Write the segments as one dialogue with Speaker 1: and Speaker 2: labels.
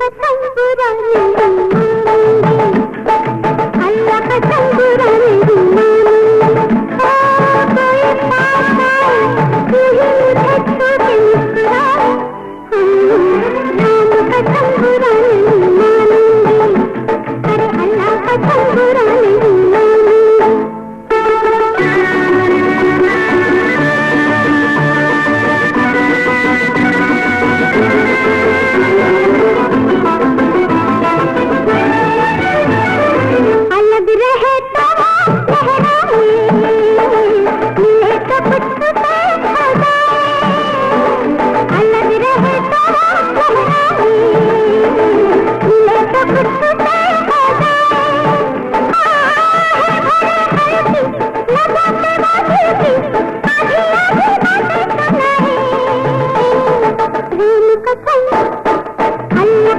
Speaker 1: कसम बुराई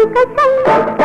Speaker 1: educação.